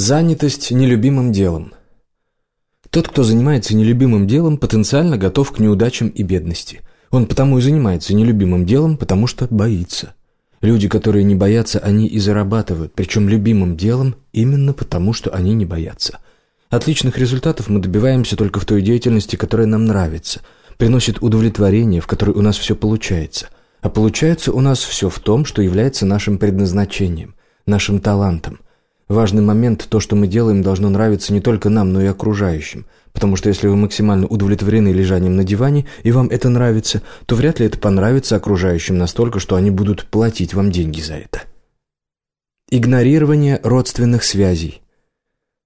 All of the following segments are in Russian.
Занятость нелюбимым делом. Тот, кто занимается нелюбимым делом, потенциально готов к неудачам и бедности. Он потому и занимается нелюбимым делом, потому что боится. Люди, которые не боятся, они и зарабатывают, причем любимым делом именно потому, что они не боятся. Отличных результатов мы добиваемся только в той деятельности, которая нам нравится, приносит удовлетворение, в которой у нас все получается. А получается у нас все в том, что является нашим предназначением, нашим талантом – Важный момент – то, что мы делаем, должно нравиться не только нам, но и окружающим. Потому что если вы максимально удовлетворены лежанием на диване, и вам это нравится, то вряд ли это понравится окружающим настолько, что они будут платить вам деньги за это. Игнорирование родственных связей.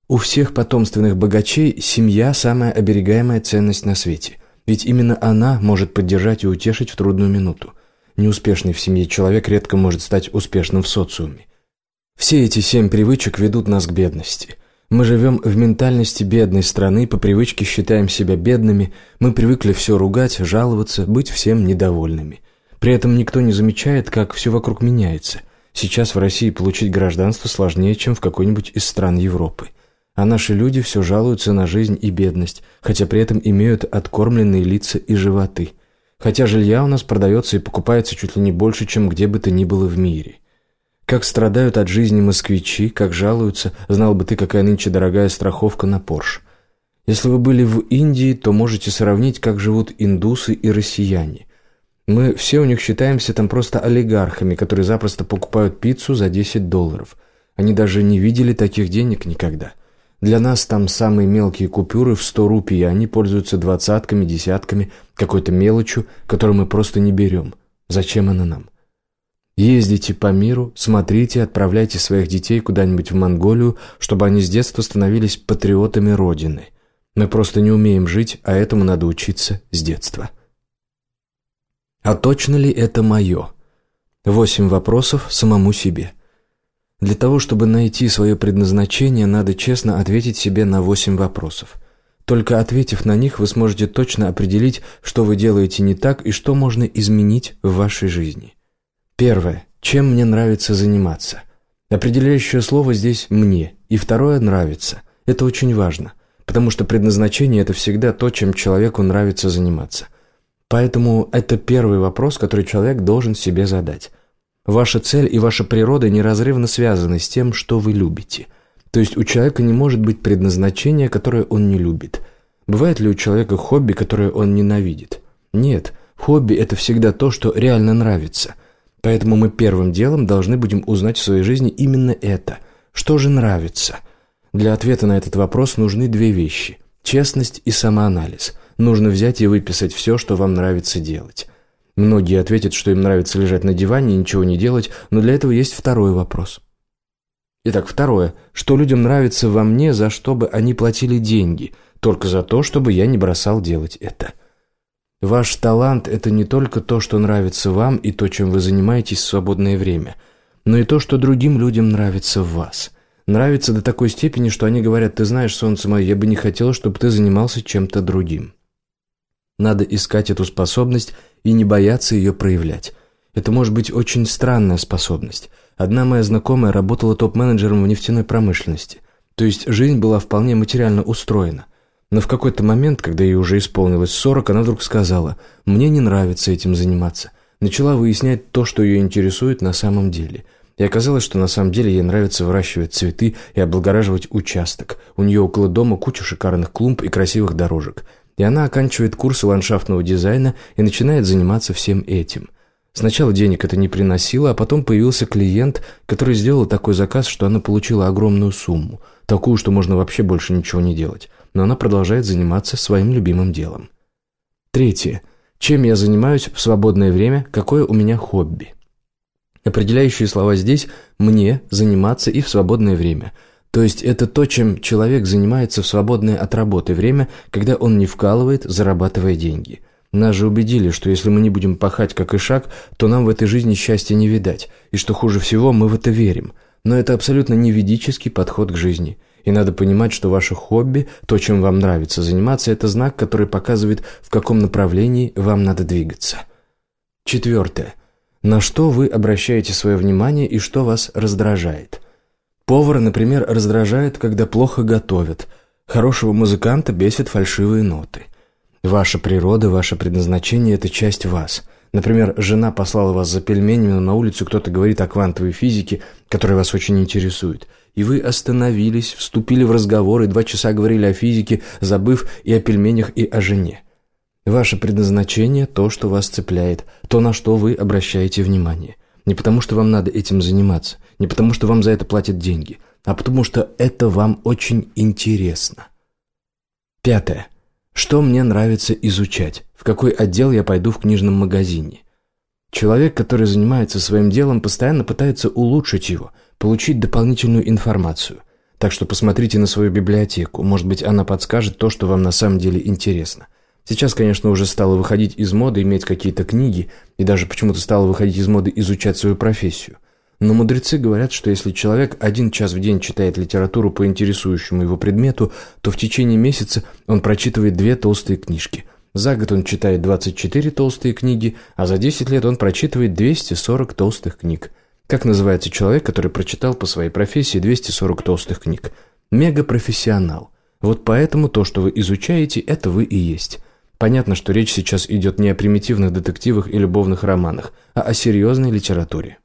У всех потомственных богачей семья – самая оберегаемая ценность на свете. Ведь именно она может поддержать и утешить в трудную минуту. Неуспешный в семье человек редко может стать успешным в социуме. Все эти семь привычек ведут нас к бедности. Мы живем в ментальности бедной страны, по привычке считаем себя бедными, мы привыкли все ругать, жаловаться, быть всем недовольными. При этом никто не замечает, как все вокруг меняется. Сейчас в России получить гражданство сложнее, чем в какой-нибудь из стран Европы. А наши люди все жалуются на жизнь и бедность, хотя при этом имеют откормленные лица и животы. Хотя жилья у нас продается и покупается чуть ли не больше, чем где бы то ни было в мире. Как страдают от жизни москвичи, как жалуются, знал бы ты, какая нынче дорогая страховка на Порш. Если вы были в Индии, то можете сравнить, как живут индусы и россияне. Мы все у них считаемся там просто олигархами, которые запросто покупают пиццу за 10 долларов. Они даже не видели таких денег никогда. Для нас там самые мелкие купюры в 100 рупий, а они пользуются двадцатками, десятками, какой-то мелочью, которую мы просто не берем. Зачем она нам? Ездите по миру, смотрите, отправляйте своих детей куда-нибудь в Монголию, чтобы они с детства становились патриотами Родины. Мы просто не умеем жить, а этому надо учиться с детства. А точно ли это мое? Восемь вопросов самому себе. Для того, чтобы найти свое предназначение, надо честно ответить себе на восемь вопросов. Только ответив на них, вы сможете точно определить, что вы делаете не так и что можно изменить в вашей жизни. Первое. Чем мне нравится заниматься? Определяющее слово здесь «мне». И второе «нравится». Это очень важно, потому что предназначение – это всегда то, чем человеку нравится заниматься. Поэтому это первый вопрос, который человек должен себе задать. Ваша цель и ваша природа неразрывно связаны с тем, что вы любите. То есть у человека не может быть предназначения, которое он не любит. Бывает ли у человека хобби, которое он ненавидит? Нет, хобби – это всегда то, что реально нравится – Поэтому мы первым делом должны будем узнать в своей жизни именно это. Что же нравится? Для ответа на этот вопрос нужны две вещи – честность и самоанализ. Нужно взять и выписать все, что вам нравится делать. Многие ответят, что им нравится лежать на диване и ничего не делать, но для этого есть второй вопрос. Итак, второе. Что людям нравится во мне, за что бы они платили деньги? Только за то, чтобы я не бросал делать это. Ваш талант – это не только то, что нравится вам и то, чем вы занимаетесь в свободное время, но и то, что другим людям нравится в вас. Нравится до такой степени, что они говорят, ты знаешь, солнце мое, я бы не хотел, чтобы ты занимался чем-то другим. Надо искать эту способность и не бояться ее проявлять. Это может быть очень странная способность. Одна моя знакомая работала топ-менеджером в нефтяной промышленности. То есть жизнь была вполне материально устроена. Но в какой-то момент, когда ей уже исполнилось сорок, она вдруг сказала, «Мне не нравится этим заниматься». Начала выяснять то, что ее интересует на самом деле. И оказалось, что на самом деле ей нравится выращивать цветы и облагораживать участок. У нее около дома куча шикарных клумб и красивых дорожек. И она оканчивает курсы ландшафтного дизайна и начинает заниматься всем этим. Сначала денег это не приносило, а потом появился клиент, который сделал такой заказ, что она получила огромную сумму. Такую, что можно вообще больше ничего не делать но она продолжает заниматься своим любимым делом. Третье. Чем я занимаюсь в свободное время, какое у меня хобби? Определяющие слова здесь «мне» заниматься и в свободное время. То есть это то, чем человек занимается в свободное от работы время, когда он не вкалывает, зарабатывая деньги. Нас же убедили, что если мы не будем пахать как ишак, то нам в этой жизни счастья не видать, и что хуже всего, мы в это верим. Но это абсолютно не ведический подход к жизни – и надо понимать, что ваше хобби, то, чем вам нравится заниматься, это знак, который показывает, в каком направлении вам надо двигаться. Четвертое. На что вы обращаете свое внимание и что вас раздражает? Повара, например, раздражает, когда плохо готовят. Хорошего музыканта бесит фальшивые ноты. Ваша природа, ваше предназначение – это часть вас. Например, жена послала вас за пельменями, но на улицу кто-то говорит о квантовой физике, которая вас очень интересует. И вы остановились, вступили в разговор и два часа говорили о физике, забыв и о пельменях, и о жене. Ваше предназначение – то, что вас цепляет, то, на что вы обращаете внимание. Не потому, что вам надо этим заниматься, не потому, что вам за это платят деньги, а потому, что это вам очень интересно. Пятое. Что мне нравится изучать? В какой отдел я пойду в книжном магазине? Человек, который занимается своим делом, постоянно пытается улучшить его, получить дополнительную информацию. Так что посмотрите на свою библиотеку, может быть, она подскажет то, что вам на самом деле интересно. Сейчас, конечно, уже стало выходить из моды иметь какие-то книги, и даже почему-то стало выходить из моды изучать свою профессию. Но мудрецы говорят, что если человек один час в день читает литературу по интересующему его предмету, то в течение месяца он прочитывает две толстые книжки. За год он читает 24 толстые книги, а за 10 лет он прочитывает 240 толстых книг. Как называется человек, который прочитал по своей профессии 240 толстых книг? Мегапрофессионал. Вот поэтому то, что вы изучаете, это вы и есть. Понятно, что речь сейчас идет не о примитивных детективах и любовных романах, а о серьезной литературе.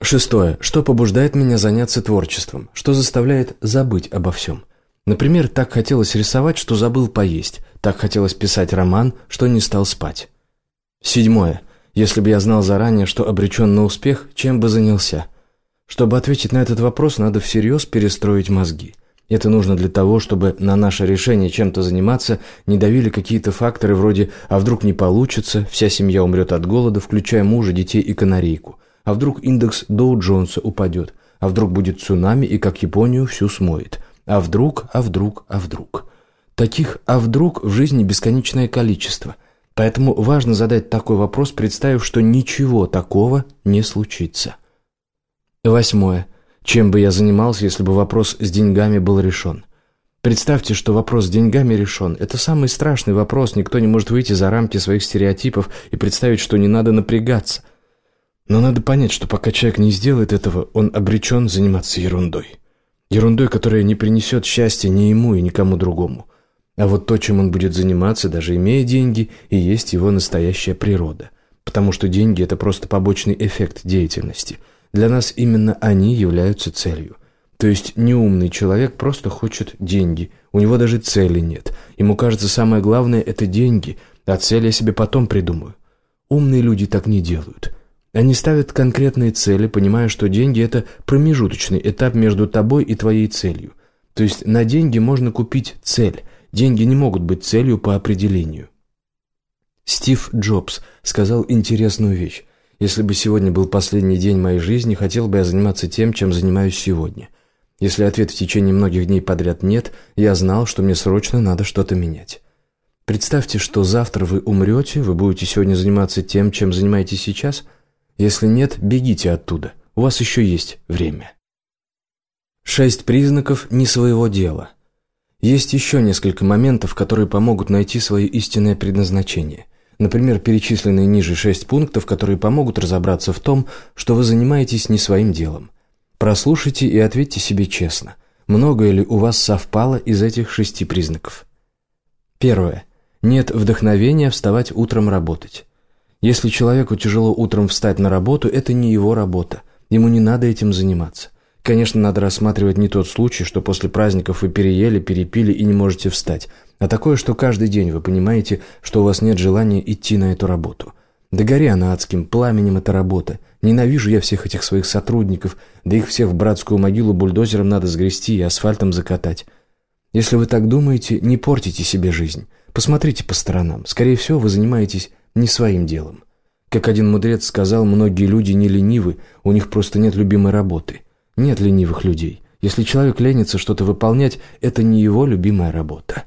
Шестое. Что побуждает меня заняться творчеством? Что заставляет забыть обо всем? Например, так хотелось рисовать, что забыл поесть. Так хотелось писать роман, что не стал спать. Седьмое. Если бы я знал заранее, что обречен на успех, чем бы занялся? Чтобы ответить на этот вопрос, надо всерьез перестроить мозги. Это нужно для того, чтобы на наше решение чем-то заниматься не давили какие-то факторы вроде «а вдруг не получится, вся семья умрет от голода, включая мужа, детей и канарейку». А вдруг индекс Доу-Джонса упадет? А вдруг будет цунами и как Японию всю смоет? А вдруг, а вдруг, а вдруг? Таких «а вдруг» в жизни бесконечное количество. Поэтому важно задать такой вопрос, представив, что ничего такого не случится. Восьмое. Чем бы я занимался, если бы вопрос с деньгами был решен? Представьте, что вопрос с деньгами решен. Это самый страшный вопрос, никто не может выйти за рамки своих стереотипов и представить, что не надо напрягаться. Но надо понять, что пока человек не сделает этого, он обречен заниматься ерундой. Ерундой, которая не принесет счастья ни ему и никому другому. А вот то, чем он будет заниматься, даже имея деньги, и есть его настоящая природа. Потому что деньги – это просто побочный эффект деятельности. Для нас именно они являются целью. То есть неумный человек просто хочет деньги, у него даже цели нет. Ему кажется, самое главное – это деньги, а цель я себе потом придумаю. Умные люди так не делают – они ставят конкретные цели, понимая, что деньги – это промежуточный этап между тобой и твоей целью. То есть на деньги можно купить цель. Деньги не могут быть целью по определению. Стив Джобс сказал интересную вещь. Если бы сегодня был последний день моей жизни, хотел бы я заниматься тем, чем занимаюсь сегодня. Если ответ в течение многих дней подряд нет, я знал, что мне срочно надо что-то менять. Представьте, что завтра вы умрете, вы будете сегодня заниматься тем, чем занимаетесь сейчас – если нет, бегите оттуда. У вас еще есть время. Шесть признаков не своего дела. Есть еще несколько моментов, которые помогут найти свое истинное предназначение. Например, перечисленные ниже шесть пунктов, которые помогут разобраться в том, что вы занимаетесь не своим делом. Прослушайте и ответьте себе честно, многое ли у вас совпало из этих шести признаков. Первое. Нет вдохновения вставать утром работать. Если человеку тяжело утром встать на работу, это не его работа. Ему не надо этим заниматься. Конечно, надо рассматривать не тот случай, что после праздников вы переели, перепили и не можете встать, а такое, что каждый день вы понимаете, что у вас нет желания идти на эту работу. Да гори она адским пламенем эта работа. Ненавижу я всех этих своих сотрудников, да их всех в братскую могилу бульдозером надо сгрести и асфальтом закатать. Если вы так думаете, не портите себе жизнь. Посмотрите по сторонам. Скорее всего, вы занимаетесь не своим делом. Как один мудрец сказал, многие люди не ленивы, у них просто нет любимой работы. Нет ленивых людей. Если человек ленится что-то выполнять, это не его любимая работа.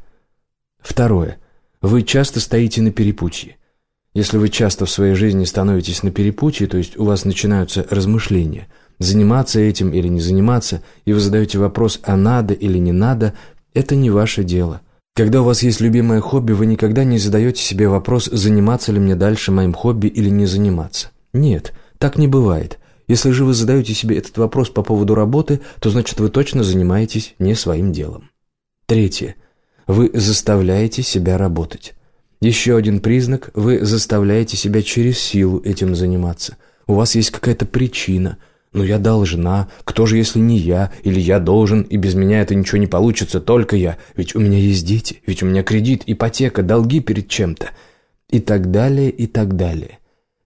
Второе. Вы часто стоите на перепутье. Если вы часто в своей жизни становитесь на перепутье, то есть у вас начинаются размышления, заниматься этим или не заниматься, и вы задаете вопрос «а надо или не надо», это не ваше дело – когда у вас есть любимое хобби, вы никогда не задаете себе вопрос, заниматься ли мне дальше моим хобби или не заниматься. Нет, так не бывает. Если же вы задаете себе этот вопрос по поводу работы, то значит вы точно занимаетесь не своим делом. Третье. Вы заставляете себя работать. Еще один признак – вы заставляете себя через силу этим заниматься. У вас есть какая-то причина. Ну, я должна. Кто же, если не я? Или я должен, и без меня это ничего не получится, только я. Ведь у меня есть дети, ведь у меня кредит, ипотека, долги перед чем-то. И так далее, и так далее.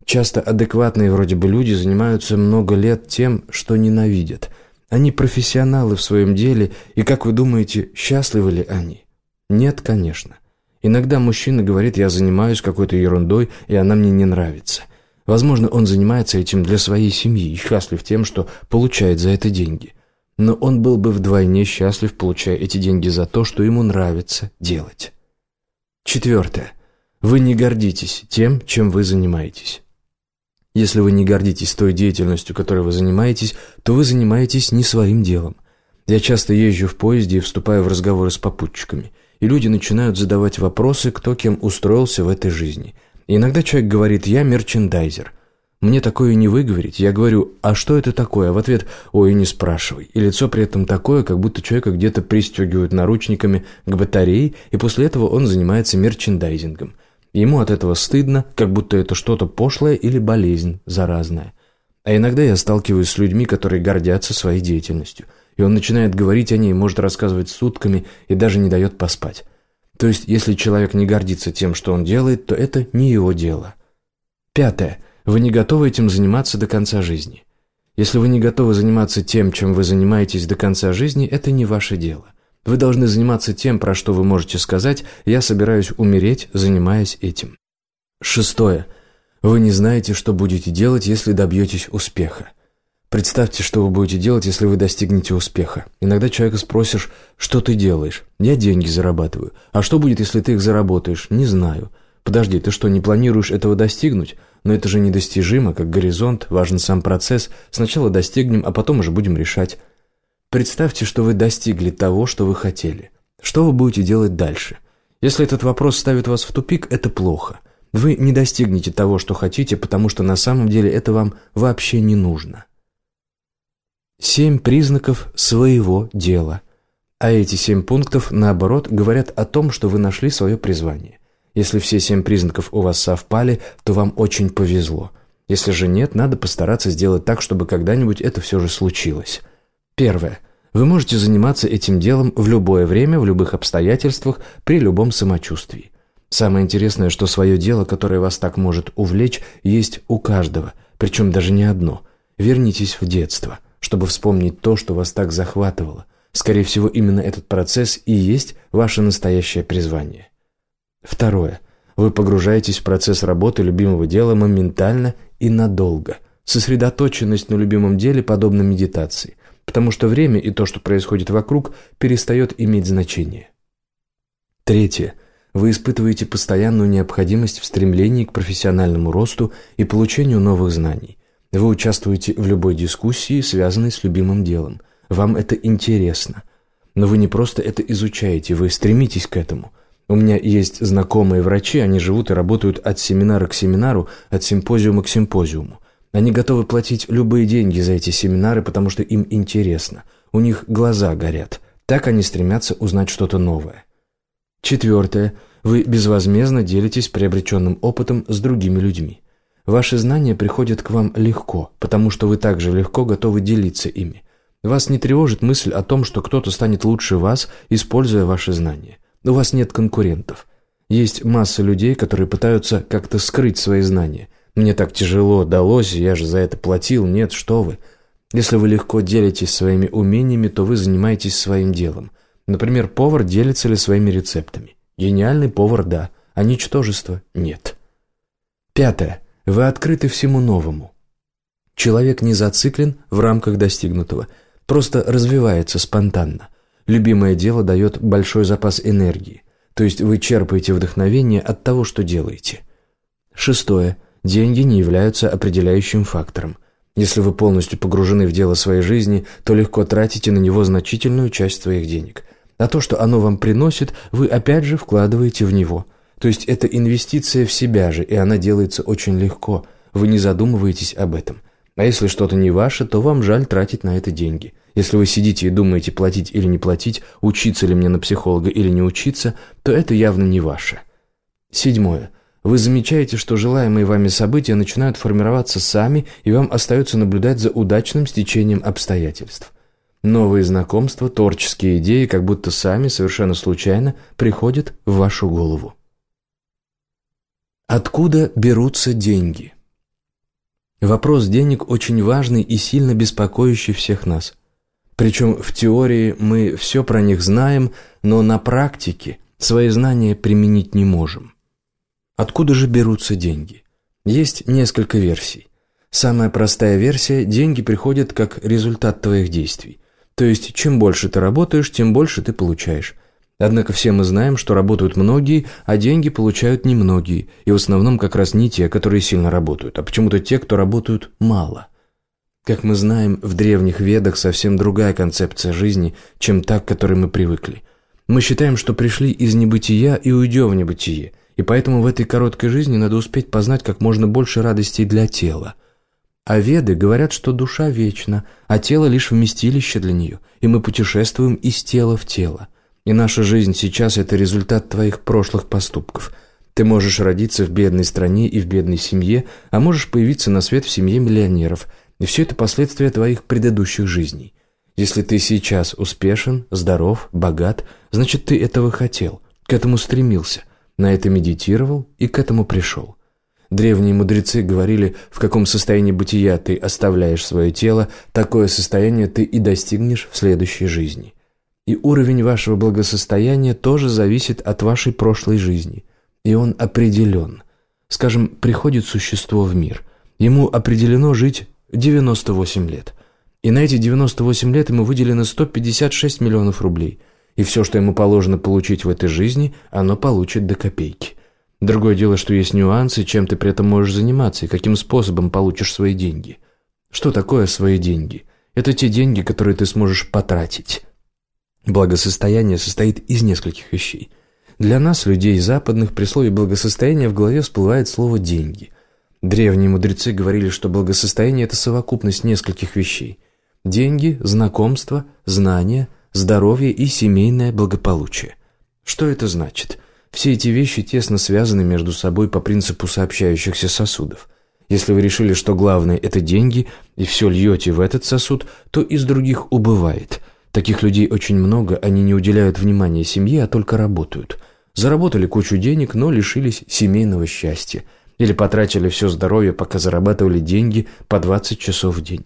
Часто адекватные вроде бы люди занимаются много лет тем, что ненавидят. Они профессионалы в своем деле, и, как вы думаете, счастливы ли они? Нет, конечно. Иногда мужчина говорит, я занимаюсь какой-то ерундой, и она мне не нравится. Возможно, он занимается этим для своей семьи и счастлив тем, что получает за это деньги. Но он был бы вдвойне счастлив, получая эти деньги за то, что ему нравится делать. Четвертое. Вы не гордитесь тем, чем вы занимаетесь. Если вы не гордитесь той деятельностью, которой вы занимаетесь, то вы занимаетесь не своим делом. Я часто езжу в поезде и вступаю в разговоры с попутчиками, и люди начинают задавать вопросы, кто кем устроился в этой жизни. И иногда человек говорит «я мерчендайзер». Мне такое не выговорить. Я говорю «а что это такое?» А в ответ «ой, не спрашивай». И лицо при этом такое, как будто человека где-то пристегивают наручниками к батарее, и после этого он занимается мерчендайзингом – Ему от этого стыдно, как будто это что-то пошлое или болезнь заразная. А иногда я сталкиваюсь с людьми, которые гордятся своей деятельностью. И он начинает говорить о ней, может рассказывать сутками и даже не дает поспать. То есть, если человек не гордится тем, что он делает, то это не его дело. Пятое. Вы не готовы этим заниматься до конца жизни. Если вы не готовы заниматься тем, чем вы занимаетесь до конца жизни, это не ваше дело. Вы должны заниматься тем, про что вы можете сказать «я собираюсь умереть, занимаясь этим». Шестое. Вы не знаете, что будете делать, если добьетесь успеха. Представьте, что вы будете делать, если вы достигнете успеха. Иногда человека спросишь, что ты делаешь? Я деньги зарабатываю. А что будет, если ты их заработаешь? Не знаю. Подожди, ты что, не планируешь этого достигнуть? Но это же недостижимо, как горизонт, важен сам процесс. Сначала достигнем, а потом уже будем решать. Представьте, что вы достигли того, что вы хотели. Что вы будете делать дальше? Если этот вопрос ставит вас в тупик, это плохо. Вы не достигнете того, что хотите, потому что на самом деле это вам вообще не нужно. Семь признаков своего дела. А эти семь пунктов, наоборот, говорят о том, что вы нашли свое призвание. Если все семь признаков у вас совпали, то вам очень повезло. Если же нет, надо постараться сделать так, чтобы когда-нибудь это все же случилось. Первое. Вы можете заниматься этим делом в любое время, в любых обстоятельствах, при любом самочувствии. Самое интересное, что свое дело, которое вас так может увлечь, есть у каждого, причем даже не одно. Вернитесь в детство, чтобы вспомнить то, что вас так захватывало. Скорее всего, именно этот процесс и есть ваше настоящее призвание. Второе. Вы погружаетесь в процесс работы любимого дела моментально и надолго. Сосредоточенность на любимом деле подобна медитации – потому что время и то, что происходит вокруг, перестает иметь значение. Третье. Вы испытываете постоянную необходимость в стремлении к профессиональному росту и получению новых знаний. Вы участвуете в любой дискуссии, связанной с любимым делом. Вам это интересно. Но вы не просто это изучаете, вы стремитесь к этому. У меня есть знакомые врачи, они живут и работают от семинара к семинару, от симпозиума к симпозиуму. Они готовы платить любые деньги за эти семинары, потому что им интересно. У них глаза горят. Так они стремятся узнать что-то новое. Четвертое. Вы безвозмездно делитесь приобретенным опытом с другими людьми. Ваши знания приходят к вам легко, потому что вы также легко готовы делиться ими. Вас не тревожит мысль о том, что кто-то станет лучше вас, используя ваши знания. У вас нет конкурентов. Есть масса людей, которые пытаются как-то скрыть свои знания – мне так тяжело далось, я же за это платил. Нет, что вы. Если вы легко делитесь своими умениями, то вы занимаетесь своим делом. Например, повар делится ли своими рецептами. Гениальный повар – да, а ничтожество – нет. Пятое. Вы открыты всему новому. Человек не зациклен в рамках достигнутого, просто развивается спонтанно. Любимое дело дает большой запас энергии, то есть вы черпаете вдохновение от того, что делаете. Шестое. Деньги не являются определяющим фактором. Если вы полностью погружены в дело своей жизни, то легко тратите на него значительную часть своих денег. А то, что оно вам приносит, вы опять же вкладываете в него. То есть это инвестиция в себя же, и она делается очень легко. Вы не задумываетесь об этом. А если что-то не ваше, то вам жаль тратить на это деньги. Если вы сидите и думаете, платить или не платить, учиться ли мне на психолога или не учиться, то это явно не ваше. Седьмое. Вы замечаете, что желаемые вами события начинают формироваться сами, и вам остается наблюдать за удачным стечением обстоятельств. Новые знакомства, творческие идеи, как будто сами, совершенно случайно, приходят в вашу голову. Откуда берутся деньги? Вопрос денег очень важный и сильно беспокоящий всех нас. Причем в теории мы все про них знаем, но на практике свои знания применить не можем. Откуда же берутся деньги? Есть несколько версий. Самая простая версия – деньги приходят как результат твоих действий. То есть, чем больше ты работаешь, тем больше ты получаешь. Однако все мы знаем, что работают многие, а деньги получают немногие, и в основном как раз не те, которые сильно работают, а почему-то те, кто работают мало. Как мы знаем, в древних ведах совсем другая концепция жизни, чем та, к которой мы привыкли. Мы считаем, что пришли из небытия и уйдем в небытие, и поэтому в этой короткой жизни надо успеть познать как можно больше радостей для тела. А веды говорят, что душа вечна, а тело лишь вместилище для нее, и мы путешествуем из тела в тело. И наша жизнь сейчас – это результат твоих прошлых поступков. Ты можешь родиться в бедной стране и в бедной семье, а можешь появиться на свет в семье миллионеров. И все это последствия твоих предыдущих жизней. Если ты сейчас успешен, здоров, богат, значит, ты этого хотел, к этому стремился – на это медитировал и к этому пришел. Древние мудрецы говорили, в каком состоянии бытия ты оставляешь свое тело, такое состояние ты и достигнешь в следующей жизни. И уровень вашего благосостояния тоже зависит от вашей прошлой жизни. И он определен. Скажем, приходит существо в мир. Ему определено жить 98 лет. И на эти 98 лет ему выделено 156 миллионов рублей – и все, что ему положено получить в этой жизни, оно получит до копейки. Другое дело, что есть нюансы, чем ты при этом можешь заниматься и каким способом получишь свои деньги. Что такое свои деньги? Это те деньги, которые ты сможешь потратить. Благосостояние состоит из нескольких вещей. Для нас, людей западных, при слове «благосостояние» в голове всплывает слово «деньги». Древние мудрецы говорили, что благосостояние – это совокупность нескольких вещей. Деньги, знакомства, знания, здоровье и семейное благополучие. Что это значит? Все эти вещи тесно связаны между собой по принципу сообщающихся сосудов. Если вы решили, что главное – это деньги, и все льете в этот сосуд, то из других убывает. Таких людей очень много, они не уделяют внимания семье, а только работают. Заработали кучу денег, но лишились семейного счастья. Или потратили все здоровье, пока зарабатывали деньги по 20 часов в день.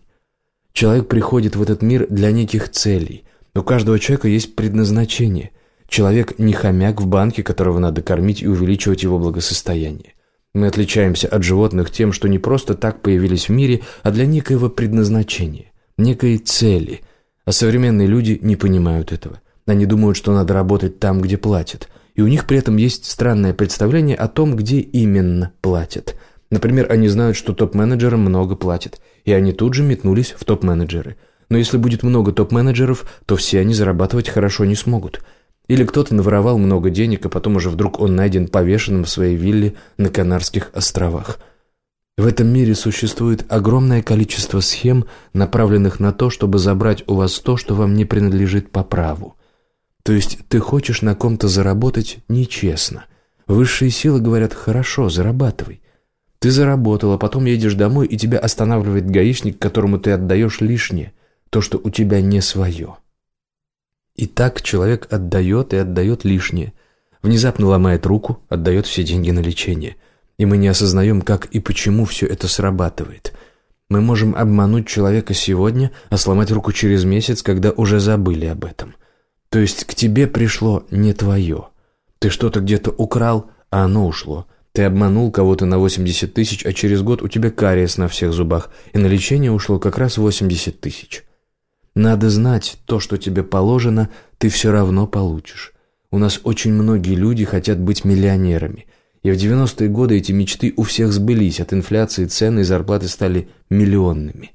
Человек приходит в этот мир для неких целей – у каждого человека есть предназначение. Человек не хомяк в банке, которого надо кормить и увеличивать его благосостояние. Мы отличаемся от животных тем, что не просто так появились в мире, а для некоего предназначения, некой цели. А современные люди не понимают этого. Они думают, что надо работать там, где платят. И у них при этом есть странное представление о том, где именно платят. Например, они знают, что топ-менеджерам много платят, и они тут же метнулись в топ-менеджеры – но если будет много топ-менеджеров, то все они зарабатывать хорошо не смогут. Или кто-то наворовал много денег, а потом уже вдруг он найден повешенным в своей вилле на Канарских островах. В этом мире существует огромное количество схем, направленных на то, чтобы забрать у вас то, что вам не принадлежит по праву. То есть ты хочешь на ком-то заработать нечестно. Высшие силы говорят «хорошо, зарабатывай». Ты заработал, а потом едешь домой, и тебя останавливает гаишник, которому ты отдаешь лишнее то, что у тебя не свое. И так человек отдает и отдает лишнее. Внезапно ломает руку, отдает все деньги на лечение. И мы не осознаем, как и почему все это срабатывает. Мы можем обмануть человека сегодня, а сломать руку через месяц, когда уже забыли об этом. То есть к тебе пришло не твое. Ты что-то где-то украл, а оно ушло. Ты обманул кого-то на 80 тысяч, а через год у тебя кариес на всех зубах, и на лечение ушло как раз 80 тысяч. Надо знать, то, что тебе положено, ты все равно получишь. У нас очень многие люди хотят быть миллионерами. И в 90-е годы эти мечты у всех сбылись, от инфляции цены и зарплаты стали миллионными.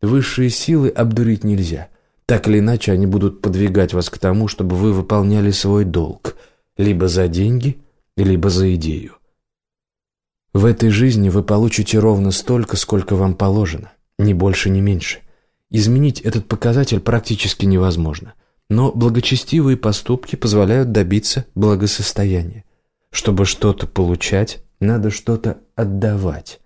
Высшие силы обдурить нельзя. Так или иначе, они будут подвигать вас к тому, чтобы вы выполняли свой долг. Либо за деньги, либо за идею. В этой жизни вы получите ровно столько, сколько вам положено. Ни больше, ни меньше. Изменить этот показатель практически невозможно. Но благочестивые поступки позволяют добиться благосостояния. Чтобы что-то получать, надо что-то отдавать.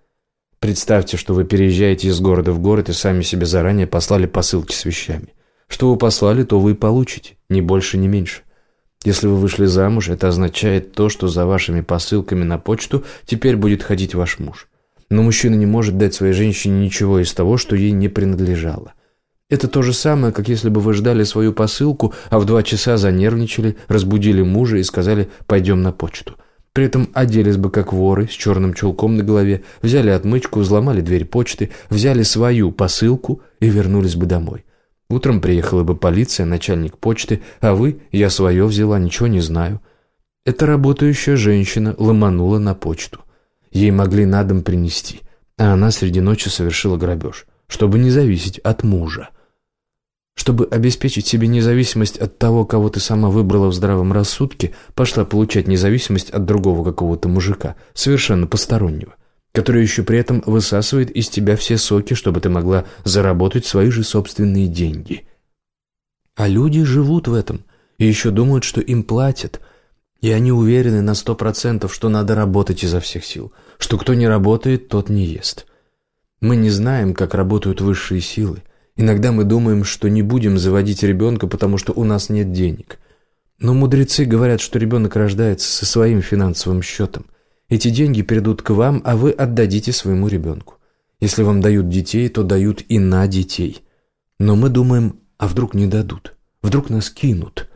Представьте, что вы переезжаете из города в город и сами себе заранее послали посылки с вещами. Что вы послали, то вы и получите, ни больше, ни меньше. Если вы вышли замуж, это означает то, что за вашими посылками на почту теперь будет ходить ваш муж. Но мужчина не может дать своей женщине ничего из того, что ей не принадлежало. Это то же самое, как если бы вы ждали свою посылку, а в два часа занервничали, разбудили мужа и сказали «пойдем на почту». При этом оделись бы как воры с черным чулком на голове, взяли отмычку, взломали дверь почты, взяли свою посылку и вернулись бы домой. Утром приехала бы полиция, начальник почты, а вы, я свое взяла, ничего не знаю. Эта работающая женщина ломанула на почту. Ей могли на дом принести, а она среди ночи совершила грабеж, чтобы не зависеть от мужа. Чтобы обеспечить себе независимость от того, кого ты сама выбрала в здравом рассудке, пошла получать независимость от другого какого-то мужика, совершенно постороннего, который еще при этом высасывает из тебя все соки, чтобы ты могла заработать свои же собственные деньги. А люди живут в этом и еще думают, что им платят, и они уверены на сто процентов, что надо работать изо всех сил, что кто не работает, тот не ест. Мы не знаем, как работают высшие силы, Иногда мы думаем, что не будем заводить ребенка, потому что у нас нет денег. Но мудрецы говорят, что ребенок рождается со своим финансовым счетом. Эти деньги перейдут к вам, а вы отдадите своему ребенку. Если вам дают детей, то дают и на детей. Но мы думаем, а вдруг не дадут? Вдруг нас кинут?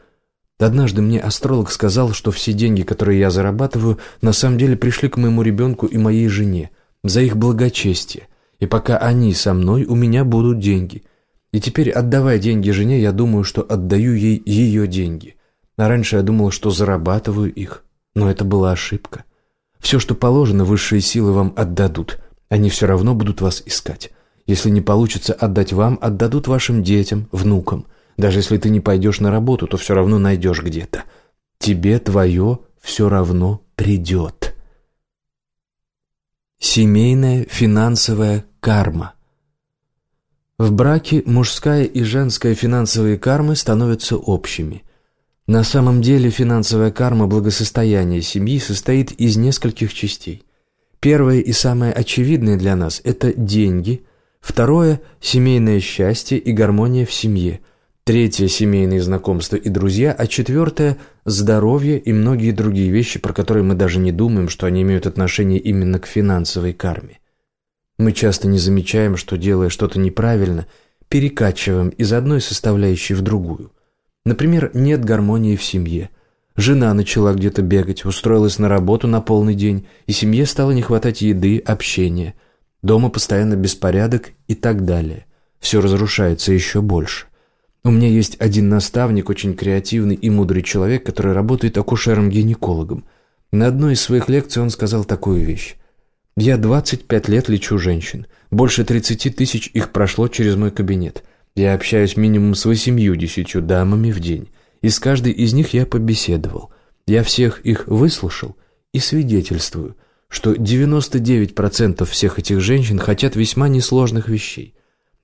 Однажды мне астролог сказал, что все деньги, которые я зарабатываю, на самом деле пришли к моему ребенку и моей жене за их благочестие – и пока они со мной, у меня будут деньги. И теперь, отдавая деньги жене, я думаю, что отдаю ей ее деньги. А раньше я думал, что зарабатываю их. Но это была ошибка. Все, что положено, высшие силы вам отдадут. Они все равно будут вас искать. Если не получится отдать вам, отдадут вашим детям, внукам. Даже если ты не пойдешь на работу, то все равно найдешь где-то. Тебе твое все равно придет. Семейная финансовая карма. В браке мужская и женская финансовые кармы становятся общими. На самом деле финансовая карма благосостояния семьи состоит из нескольких частей. Первое и самое очевидное для нас – это деньги. Второе – семейное счастье и гармония в семье – Третье – семейные знакомства и друзья, а четвертое – здоровье и многие другие вещи, про которые мы даже не думаем, что они имеют отношение именно к финансовой карме. Мы часто не замечаем, что, делая что-то неправильно, перекачиваем из одной составляющей в другую. Например, нет гармонии в семье. Жена начала где-то бегать, устроилась на работу на полный день, и семье стало не хватать еды, общения. Дома постоянно беспорядок и так далее. Все разрушается еще больше. У меня есть один наставник, очень креативный и мудрый человек, который работает акушером-гинекологом. На одной из своих лекций он сказал такую вещь. «Я 25 лет лечу женщин. Больше 30 тысяч их прошло через мой кабинет. Я общаюсь минимум с восемью-десятью дамами в день. И с каждой из них я побеседовал. Я всех их выслушал и свидетельствую, что 99% всех этих женщин хотят весьма несложных вещей.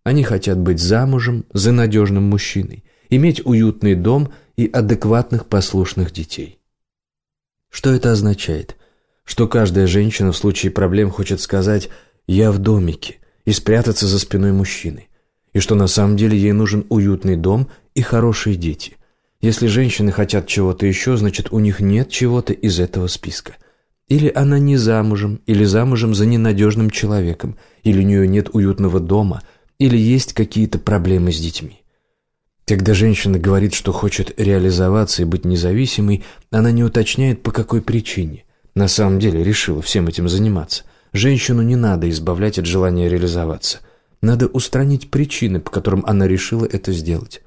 Они хотят быть замужем за надежным мужчиной, иметь уютный дом и адекватных послушных детей. Что это означает? Что каждая женщина в случае проблем хочет сказать «я в домике» и спрятаться за спиной мужчины. И что на самом деле ей нужен уютный дом и хорошие дети. Если женщины хотят чего-то еще, значит у них нет чего-то из этого списка. Или она не замужем, или замужем за ненадежным человеком, или у нее нет уютного дома – или есть какие-то проблемы с детьми. Когда женщина говорит, что хочет реализоваться и быть независимой, она не уточняет, по какой причине. На самом деле решила всем этим заниматься. Женщину не надо избавлять от желания реализоваться. Надо устранить причины, по которым она решила это сделать.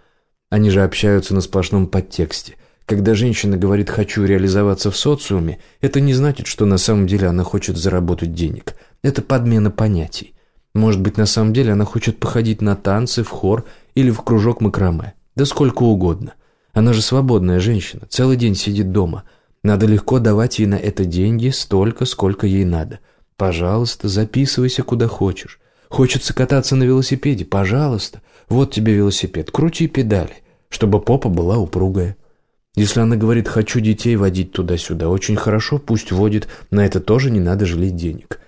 Они же общаются на сплошном подтексте. Когда женщина говорит «хочу реализоваться в социуме», это не значит, что на самом деле она хочет заработать денег. Это подмена понятий. Может быть, на самом деле она хочет походить на танцы, в хор или в кружок макраме. Да сколько угодно. Она же свободная женщина, целый день сидит дома. Надо легко давать ей на это деньги столько, сколько ей надо. Пожалуйста, записывайся куда хочешь. Хочется кататься на велосипеде? Пожалуйста. Вот тебе велосипед. Крути педали, чтобы попа была упругая. Если она говорит «хочу детей водить туда-сюда», очень хорошо, пусть водит, на это тоже не надо жалеть денег.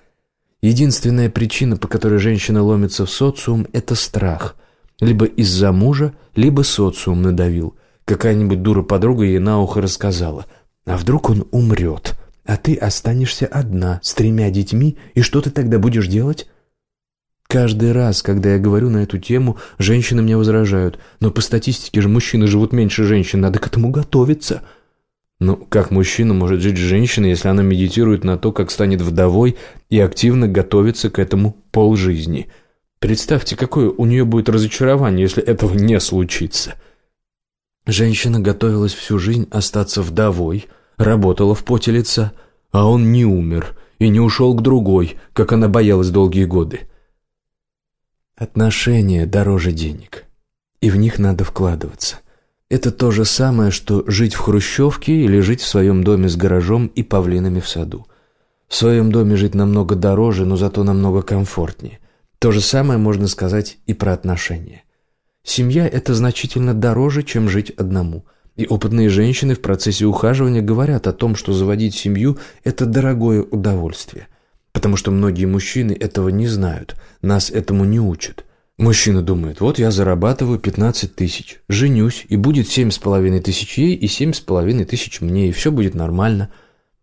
Единственная причина, по которой женщина ломится в социум – это страх. Либо из-за мужа, либо социум надавил. Какая-нибудь дура-подруга ей на ухо рассказала. А вдруг он умрет, а ты останешься одна, с тремя детьми, и что ты тогда будешь делать? Каждый раз, когда я говорю на эту тему, женщины мне возражают. Но по статистике же мужчины живут меньше женщин, надо к этому готовиться. Ну, как мужчина может жить с женщиной, если она медитирует на то, как станет вдовой и активно готовится к этому полжизни? Представьте, какое у нее будет разочарование, если этого не случится. Женщина готовилась всю жизнь остаться вдовой, работала в поте лица, а он не умер и не ушел к другой, как она боялась долгие годы. Отношения дороже денег, и в них надо вкладываться. Это то же самое, что жить в хрущевке или жить в своем доме с гаражом и павлинами в саду. В своем доме жить намного дороже, но зато намного комфортнее. То же самое можно сказать и про отношения. Семья – это значительно дороже, чем жить одному. И опытные женщины в процессе ухаживания говорят о том, что заводить семью – это дорогое удовольствие – потому что многие мужчины этого не знают, нас этому не учат. Мужчина думает, вот я зарабатываю 15 тысяч, женюсь, и будет семь с половиной тысяч ей и семь с половиной тысяч мне, и все будет нормально.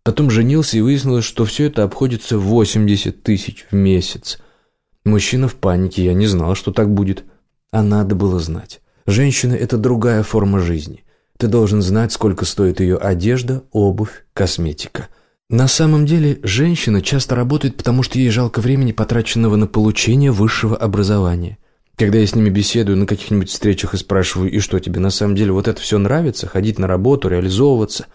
Потом женился и выяснилось, что все это обходится в 80 тысяч в месяц. Мужчина в панике, я не знал, что так будет. А надо было знать. Женщина – это другая форма жизни. Ты должен знать, сколько стоит ее одежда, обувь, косметика – на самом деле, женщина часто работает, потому что ей жалко времени, потраченного на получение высшего образования. Когда я с ними беседую на каких-нибудь встречах и спрашиваю, и что тебе на самом деле вот это все нравится, ходить на работу, реализовываться,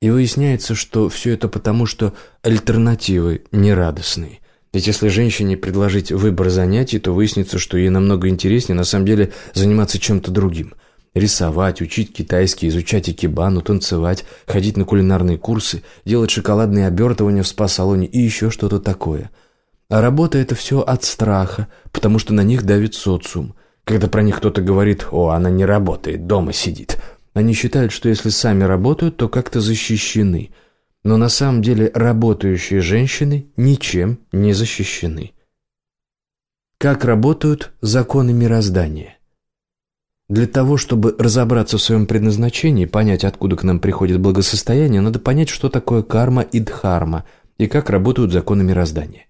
и выясняется, что все это потому, что альтернативы нерадостные. Ведь если женщине предложить выбор занятий, то выяснится, что ей намного интереснее на самом деле заниматься чем-то другим – Рисовать, учить китайский, изучать икебану, танцевать, ходить на кулинарные курсы, делать шоколадные обертывания в спа-салоне и еще что-то такое. А работа – это все от страха, потому что на них давит социум. Когда про них кто-то говорит «О, она не работает, дома сидит», они считают, что если сами работают, то как-то защищены. Но на самом деле работающие женщины ничем не защищены. Как работают законы мироздания? Для того, чтобы разобраться в своем предназначении, понять, откуда к нам приходит благосостояние, надо понять, что такое карма и дхарма, и как работают законы мироздания.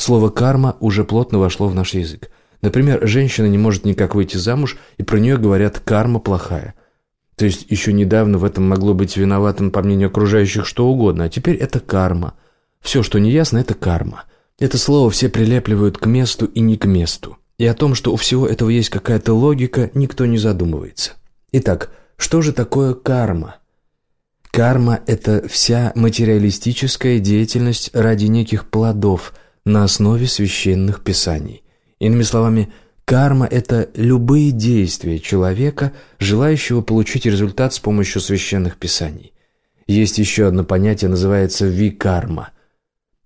Слово «карма» уже плотно вошло в наш язык. Например, женщина не может никак выйти замуж, и про нее говорят «карма плохая». То есть еще недавно в этом могло быть виноватым, по мнению окружающих, что угодно, а теперь это карма. Все, что не ясно, это карма. Это слово все прилепливают к месту и не к месту. И о том, что у всего этого есть какая-то логика, никто не задумывается. Итак, что же такое карма? Карма – это вся материалистическая деятельность ради неких плодов на основе священных писаний. Иными словами, карма – это любые действия человека, желающего получить результат с помощью священных писаний. Есть еще одно понятие, называется викарма.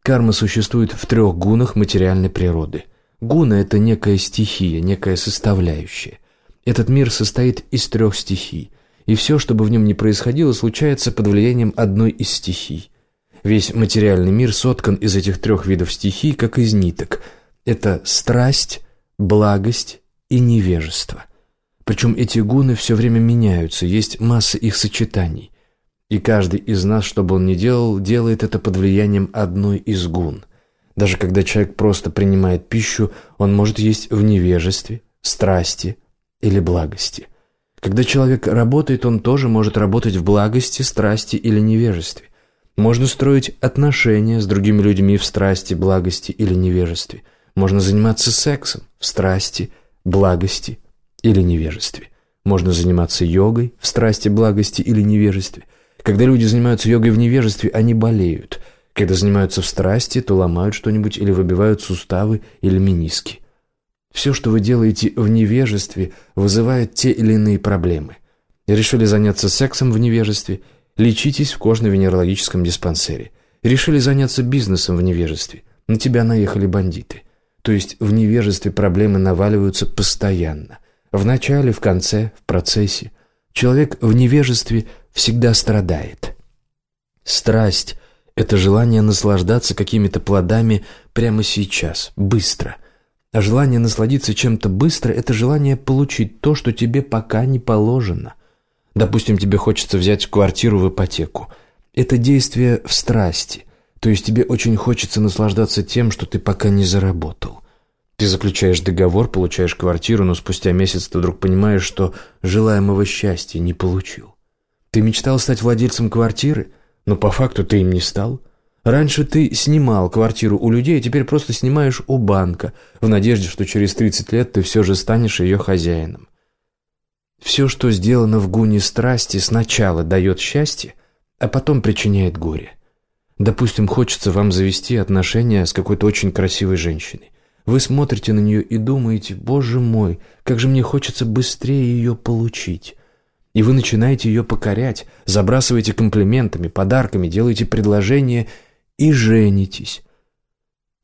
Карма существует в трех гунах материальной природы – Гуна – это некая стихия, некая составляющая. Этот мир состоит из трех стихий, и все, что бы в нем ни происходило, случается под влиянием одной из стихий. Весь материальный мир соткан из этих трех видов стихий, как из ниток. Это страсть, благость и невежество. Причем эти гуны все время меняются, есть масса их сочетаний. И каждый из нас, что бы он ни делал, делает это под влиянием одной из гун – даже когда человек просто принимает пищу, он может есть в невежестве, страсти или благости. Когда человек работает, он тоже может работать в благости, страсти или невежестве. Можно строить отношения с другими людьми в страсти, благости или невежестве. Можно заниматься сексом в страсти, благости или невежестве. Можно заниматься йогой в страсти, благости или невежестве. Когда люди занимаются йогой в невежестве, они болеют – когда занимаются в страсти, то ломают что-нибудь или выбивают суставы или мениски. Все, что вы делаете в невежестве, вызывает те или иные проблемы. Решили заняться сексом в невежестве, лечитесь в кожно-венерологическом диспансере. Решили заняться бизнесом в невежестве, на тебя наехали бандиты. То есть в невежестве проблемы наваливаются постоянно. В начале, в конце, в процессе. Человек в невежестве всегда страдает. Страсть – это желание наслаждаться какими-то плодами прямо сейчас, быстро. А желание насладиться чем-то быстро – это желание получить то, что тебе пока не положено. Допустим, тебе хочется взять квартиру в ипотеку. Это действие в страсти – то есть тебе очень хочется наслаждаться тем, что ты пока не заработал. Ты заключаешь договор, получаешь квартиру, но спустя месяц ты вдруг понимаешь, что желаемого счастья не получил. Ты мечтал стать владельцем квартиры, но по факту ты им не стал. Раньше ты снимал квартиру у людей, а теперь просто снимаешь у банка, в надежде, что через 30 лет ты все же станешь ее хозяином. Все, что сделано в гуне страсти, сначала дает счастье, а потом причиняет горе. Допустим, хочется вам завести отношения с какой-то очень красивой женщиной. Вы смотрите на нее и думаете, боже мой, как же мне хочется быстрее ее получить. И вы начинаете ее покорять, забрасываете комплиментами, подарками, делаете предложения и женитесь.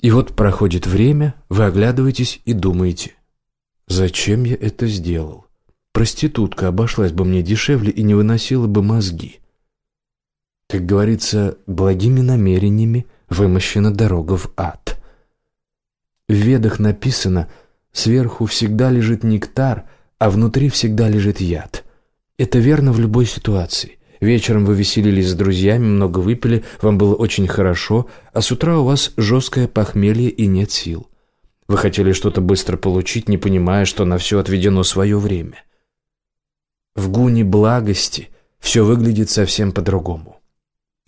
И вот проходит время, вы оглядываетесь и думаете, зачем я это сделал? Проститутка обошлась бы мне дешевле и не выносила бы мозги. Как говорится, благими намерениями вымощена дорога в ад. В ведах написано «сверху всегда лежит нектар, а внутри всегда лежит яд». Это верно в любой ситуации. Вечером вы веселились с друзьями, много выпили, вам было очень хорошо, а с утра у вас жесткое похмелье и нет сил. Вы хотели что-то быстро получить, не понимая, что на все отведено свое время. В гуне благости все выглядит совсем по-другому.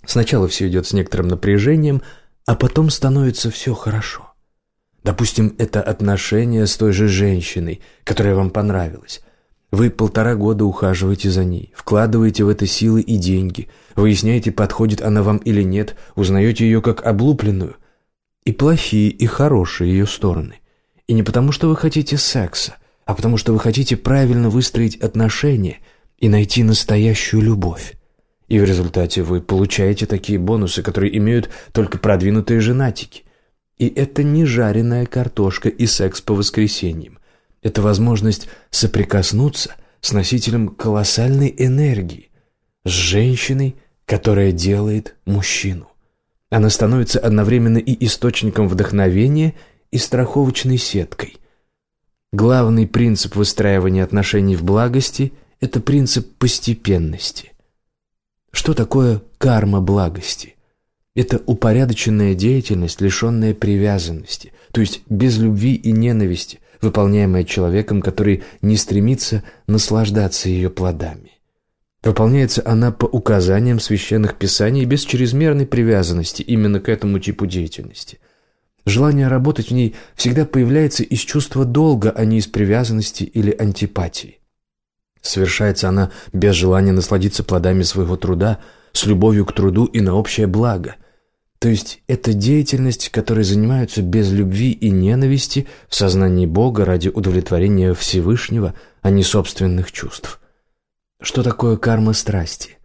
Сначала все идет с некоторым напряжением, а потом становится все хорошо. Допустим, это отношение с той же женщиной, которая вам понравилась. Вы полтора года ухаживаете за ней, вкладываете в это силы и деньги, выясняете, подходит она вам или нет, узнаете ее как облупленную. И плохие, и хорошие ее стороны. И не потому, что вы хотите секса, а потому, что вы хотите правильно выстроить отношения и найти настоящую любовь. И в результате вы получаете такие бонусы, которые имеют только продвинутые женатики. И это не жареная картошка и секс по воскресеньям. Это возможность соприкоснуться с носителем колоссальной энергии, с женщиной, которая делает мужчину. Она становится одновременно и источником вдохновения, и страховочной сеткой. Главный принцип выстраивания отношений в благости – это принцип постепенности. Что такое карма благости? Это упорядоченная деятельность, лишенная привязанности, то есть без любви и ненависти, выполняемая человеком, который не стремится наслаждаться ее плодами. Выполняется она по указаниям священных писаний без чрезмерной привязанности именно к этому типу деятельности. Желание работать в ней всегда появляется из чувства долга, а не из привязанности или антипатии. Совершается она без желания насладиться плодами своего труда, с любовью к труду и на общее благо. То есть это деятельность, которой занимаются без любви и ненависти в сознании Бога ради удовлетворения Всевышнего, а не собственных чувств. Что такое карма страсти?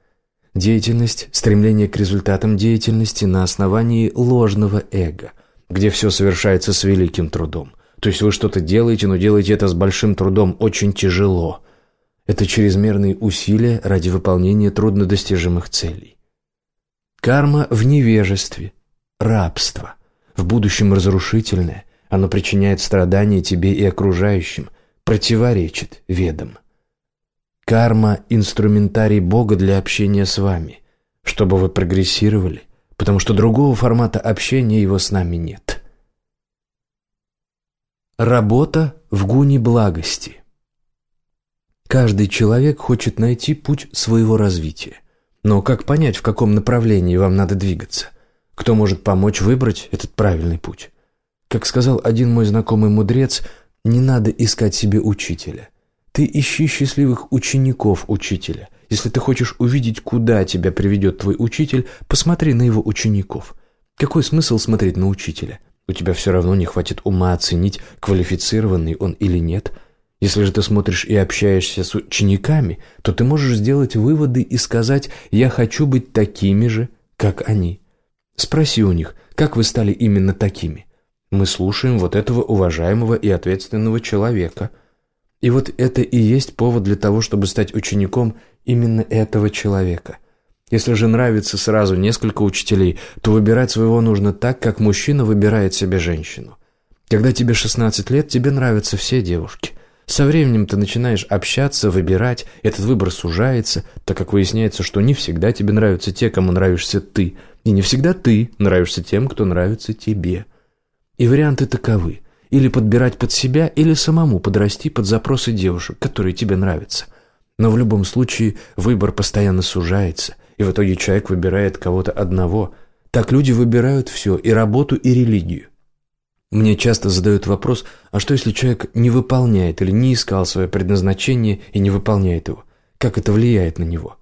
Деятельность, стремление к результатам деятельности на основании ложного эго, где все совершается с великим трудом. То есть вы что-то делаете, но делаете это с большим трудом, очень тяжело – это чрезмерные усилия ради выполнения труднодостижимых целей. Карма в невежестве, рабство, в будущем разрушительное, оно причиняет страдания тебе и окружающим, противоречит ведам. Карма – инструментарий Бога для общения с вами, чтобы вы прогрессировали, потому что другого формата общения его с нами нет. Работа в гуне благости – Каждый человек хочет найти путь своего развития. Но как понять, в каком направлении вам надо двигаться? Кто может помочь выбрать этот правильный путь? Как сказал один мой знакомый мудрец, не надо искать себе учителя. Ты ищи счастливых учеников учителя. Если ты хочешь увидеть, куда тебя приведет твой учитель, посмотри на его учеников. Какой смысл смотреть на учителя? У тебя все равно не хватит ума оценить, квалифицированный он или нет – если же ты смотришь и общаешься с учениками, то ты можешь сделать выводы и сказать «я хочу быть такими же, как они». Спроси у них, как вы стали именно такими. Мы слушаем вот этого уважаемого и ответственного человека. И вот это и есть повод для того, чтобы стать учеником именно этого человека. Если же нравится сразу несколько учителей, то выбирать своего нужно так, как мужчина выбирает себе женщину. Когда тебе 16 лет, тебе нравятся все девушки. Со временем ты начинаешь общаться, выбирать, этот выбор сужается, так как выясняется, что не всегда тебе нравятся те, кому нравишься ты, и не всегда ты нравишься тем, кто нравится тебе. И варианты таковы. Или подбирать под себя, или самому подрасти под запросы девушек, которые тебе нравятся. Но в любом случае выбор постоянно сужается, и в итоге человек выбирает кого-то одного. Так люди выбирают все, и работу, и религию. Мне часто задают вопрос, а что если человек не выполняет или не искал свое предназначение и не выполняет его? Как это влияет на него?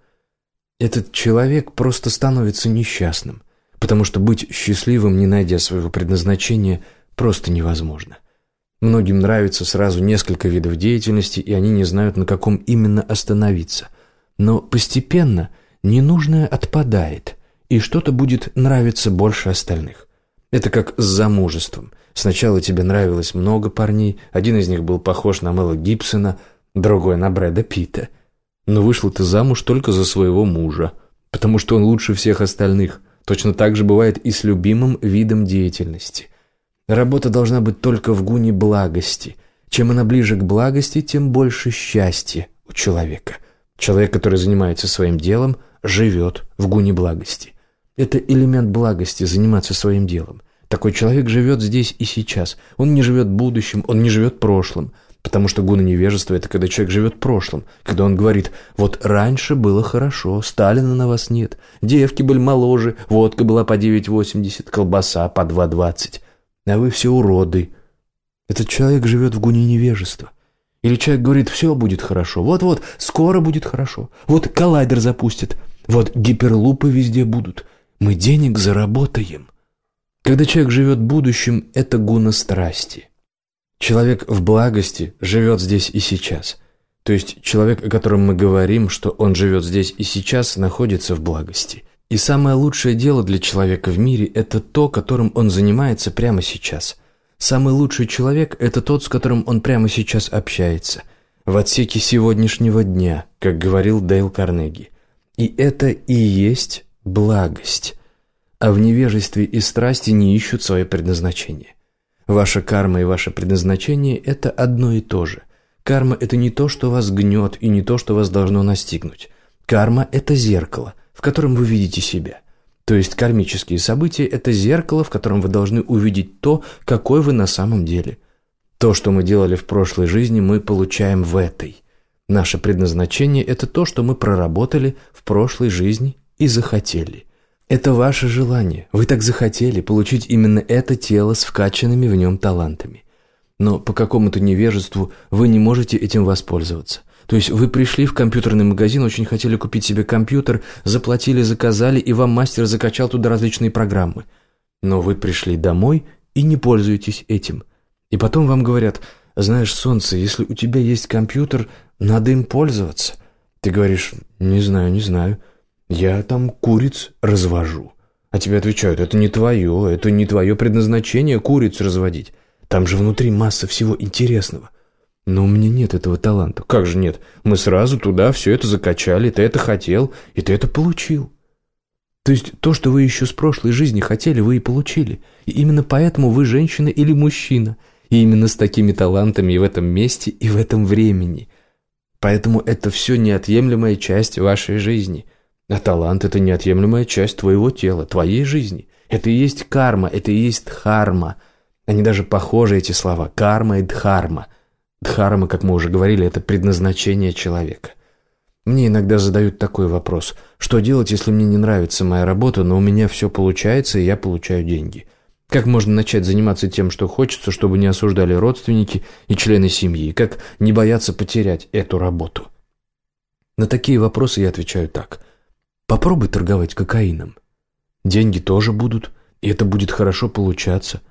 Этот человек просто становится несчастным, потому что быть счастливым, не найдя своего предназначения, просто невозможно. Многим нравится сразу несколько видов деятельности, и они не знают, на каком именно остановиться. Но постепенно ненужное отпадает, и что-то будет нравиться больше остальных. Это как с замужеством – Сначала тебе нравилось много парней, один из них был похож на Мэла Гибсона, другой на Брэда Питта. Но вышла ты замуж только за своего мужа, потому что он лучше всех остальных. Точно так же бывает и с любимым видом деятельности. Работа должна быть только в гуне благости. Чем она ближе к благости, тем больше счастья у человека. Человек, который занимается своим делом, живет в гуне благости. Это элемент благости – заниматься своим делом. Такой человек живет здесь и сейчас. Он не живет будущим, он не живет прошлым. Потому что гуна невежества – это когда человек живет прошлым. Когда он говорит, вот раньше было хорошо, Сталина на вас нет, девки были моложе, водка была по 9,80, колбаса по 2,20. А вы все уроды. Этот человек живет в гуне невежества. Или человек говорит, все будет хорошо, вот-вот, скоро будет хорошо, вот коллайдер запустят, вот гиперлупы везде будут, мы денег заработаем. Когда человек живет будущим, это гуна страсти. Человек в благости живет здесь и сейчас. То есть человек, о котором мы говорим, что он живет здесь и сейчас, находится в благости. И самое лучшее дело для человека в мире – это то, которым он занимается прямо сейчас. Самый лучший человек – это тот, с которым он прямо сейчас общается. В отсеке сегодняшнего дня, как говорил Дейл Карнеги. И это и есть благость а в невежестве и страсти не ищут свое предназначение. Ваша карма и ваше предназначение – это одно и то же. Карма – это не то, что вас гнет, и не то, что вас должно настигнуть. Карма – это зеркало, в котором вы видите себя. То есть кармические события – это зеркало, в котором вы должны увидеть то, какой вы на самом деле. То, что мы делали в прошлой жизни, мы получаем в этой. Наше предназначение – это то, что мы проработали в прошлой жизни и захотели – это ваше желание. Вы так захотели получить именно это тело с вкачанными в нем талантами. Но по какому-то невежеству вы не можете этим воспользоваться. То есть вы пришли в компьютерный магазин, очень хотели купить себе компьютер, заплатили, заказали, и вам мастер закачал туда различные программы. Но вы пришли домой и не пользуетесь этим. И потом вам говорят, знаешь, солнце, если у тебя есть компьютер, надо им пользоваться. Ты говоришь, не знаю, не знаю. Я там куриц развожу. А тебе отвечают, это не твое, это не твое предназначение куриц разводить. Там же внутри масса всего интересного. Но у меня нет этого таланта. Как же нет? Мы сразу туда все это закачали, ты это хотел, и ты это получил. То есть то, что вы еще с прошлой жизни хотели, вы и получили. И именно поэтому вы женщина или мужчина. И именно с такими талантами и в этом месте, и в этом времени. Поэтому это все неотъемлемая часть вашей жизни – а талант – это неотъемлемая часть твоего тела, твоей жизни. Это и есть карма, это и есть дхарма. Они даже похожи, эти слова – карма и дхарма. Дхарма, как мы уже говорили, это предназначение человека. Мне иногда задают такой вопрос. Что делать, если мне не нравится моя работа, но у меня все получается, и я получаю деньги? Как можно начать заниматься тем, что хочется, чтобы не осуждали родственники и члены семьи? Как не бояться потерять эту работу? На такие вопросы я отвечаю так. Попробуй торговать кокаином. Деньги тоже будут, и это будет хорошо получаться.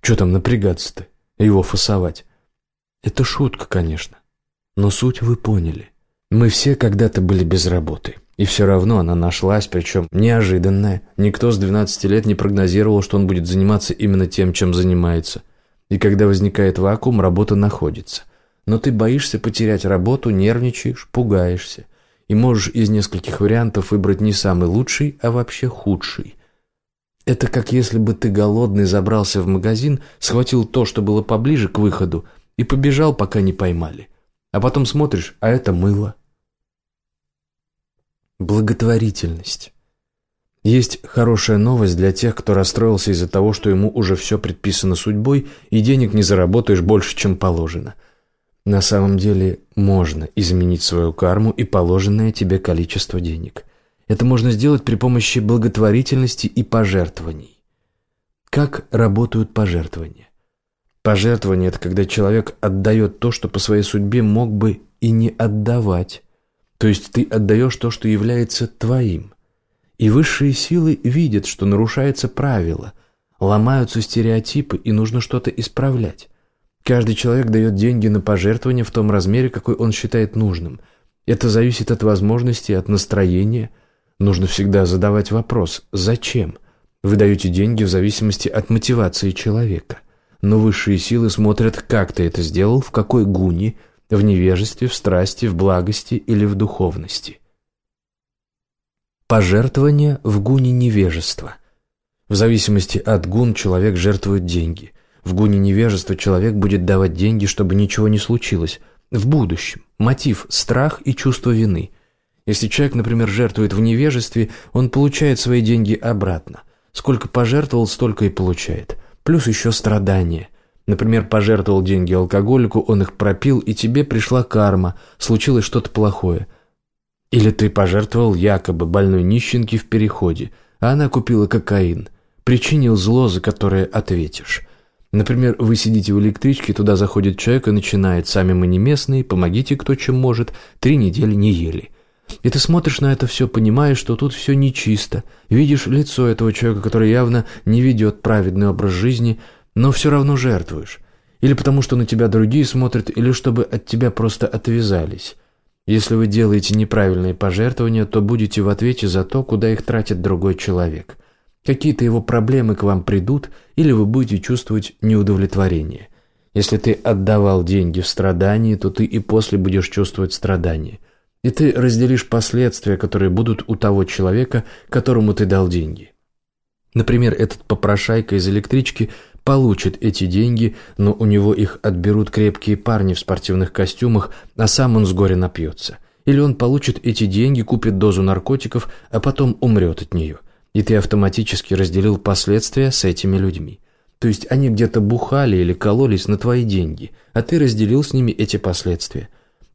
Что там напрягаться-то, его фасовать? Это шутка, конечно. Но суть вы поняли. Мы все когда-то были без работы. И все равно она нашлась, причем неожиданная. Никто с 12 лет не прогнозировал, что он будет заниматься именно тем, чем занимается. И когда возникает вакуум, работа находится. Но ты боишься потерять работу, нервничаешь, пугаешься. И можешь из нескольких вариантов выбрать не самый лучший, а вообще худший. Это как если бы ты голодный забрался в магазин, схватил то, что было поближе к выходу, и побежал, пока не поймали. А потом смотришь, а это мыло. Благотворительность. Есть хорошая новость для тех, кто расстроился из-за того, что ему уже все предписано судьбой, и денег не заработаешь больше, чем положено. На самом деле можно изменить свою карму и положенное тебе количество денег. Это можно сделать при помощи благотворительности и пожертвований. Как работают пожертвования? Пожертвование – это когда человек отдает то, что по своей судьбе мог бы и не отдавать. То есть ты отдаешь то, что является твоим. И высшие силы видят, что нарушается правило, ломаются стереотипы, и нужно что-то исправлять. Каждый человек дает деньги на пожертвование в том размере, какой он считает нужным. Это зависит от возможностей, от настроения. Нужно всегда задавать вопрос «Зачем?». Вы даете деньги в зависимости от мотивации человека. Но высшие силы смотрят, как ты это сделал, в какой гуне – в невежестве, в страсти, в благости или в духовности. Пожертвование в гуне невежества. В зависимости от гун человек жертвует деньги. В гуне невежества человек будет давать деньги, чтобы ничего не случилось. В будущем. Мотив – страх и чувство вины. Если человек, например, жертвует в невежестве, он получает свои деньги обратно. Сколько пожертвовал, столько и получает. Плюс еще страдания. Например, пожертвовал деньги алкоголику, он их пропил, и тебе пришла карма, случилось что-то плохое. Или ты пожертвовал якобы больной нищенке в переходе, а она купила кокаин, причинил зло, за которое ответишь. Например, вы сидите в электричке, туда заходит человек и начинает «Сами мы не местные, помогите кто чем может, три недели не ели». И ты смотришь на это все, понимаешь, что тут все нечисто, видишь лицо этого человека, который явно не ведет праведный образ жизни – но все равно жертвуешь. Или потому, что на тебя другие смотрят, или чтобы от тебя просто отвязались. Если вы делаете неправильные пожертвования, то будете в ответе за то, куда их тратит другой человек. Какие-то его проблемы к вам придут, или вы будете чувствовать неудовлетворение. Если ты отдавал деньги в страдании, то ты и после будешь чувствовать страдания. И ты разделишь последствия, которые будут у того человека, которому ты дал деньги. Например, этот попрошайка из электрички – получит эти деньги, но у него их отберут крепкие парни в спортивных костюмах, а сам он с горя напьется. Или он получит эти деньги, купит дозу наркотиков, а потом умрет от нее. И ты автоматически разделил последствия с этими людьми. То есть они где-то бухали или кололись на твои деньги, а ты разделил с ними эти последствия.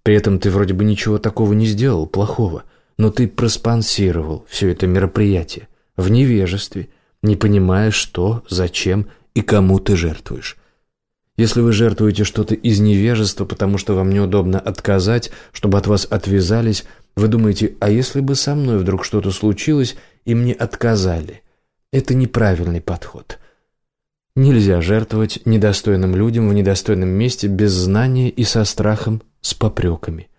При этом ты вроде бы ничего такого не сделал, плохого, но ты проспонсировал все это мероприятие в невежестве, не понимая, что, зачем и кому ты жертвуешь. Если вы жертвуете что-то из невежества, потому что вам неудобно отказать, чтобы от вас отвязались, вы думаете, а если бы со мной вдруг что-то случилось и мне отказали? Это неправильный подход. Нельзя жертвовать недостойным людям в недостойном месте без знания и со страхом, с попреками.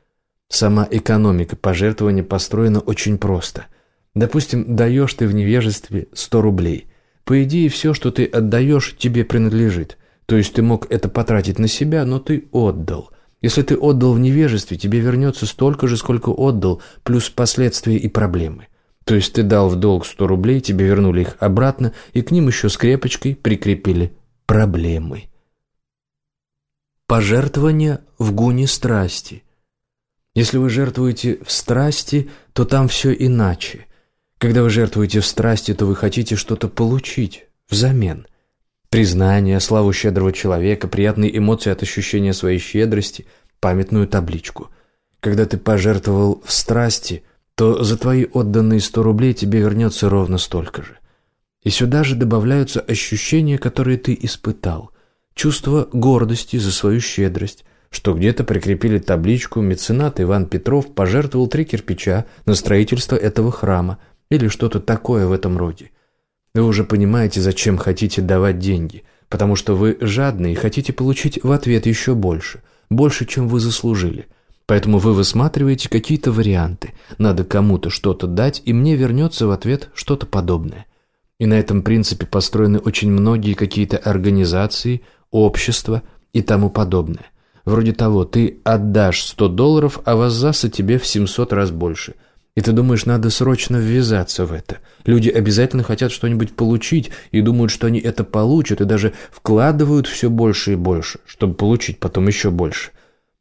Сама экономика пожертвования построена очень просто. Допустим, даешь ты в невежестве 100 рублей – по идее, все, что ты отдаешь, тебе принадлежит. То есть ты мог это потратить на себя, но ты отдал. Если ты отдал в невежестве, тебе вернется столько же, сколько отдал, плюс последствия и проблемы. То есть ты дал в долг 100 рублей, тебе вернули их обратно, и к ним еще скрепочкой прикрепили проблемы. Пожертвование в гуне страсти. Если вы жертвуете в страсти, то там все иначе. Когда вы жертвуете в страсти, то вы хотите что-то получить взамен. Признание, славу щедрого человека, приятные эмоции от ощущения своей щедрости, памятную табличку. Когда ты пожертвовал в страсти, то за твои отданные сто рублей тебе вернется ровно столько же. И сюда же добавляются ощущения, которые ты испытал. Чувство гордости за свою щедрость, что где-то прикрепили табличку «Меценат Иван Петров пожертвовал три кирпича на строительство этого храма», или что-то такое в этом роде. Вы уже понимаете, зачем хотите давать деньги, потому что вы жадны и хотите получить в ответ еще больше, больше, чем вы заслужили. Поэтому вы высматриваете какие-то варианты. Надо кому-то что-то дать, и мне вернется в ответ что-то подобное. И на этом принципе построены очень многие какие-то организации, общества и тому подобное. Вроде того, ты отдашь 100 долларов, а воззаса тебе в 700 раз больше. И ты думаешь, надо срочно ввязаться в это. Люди обязательно хотят что-нибудь получить и думают, что они это получат, и даже вкладывают все больше и больше, чтобы получить потом еще больше.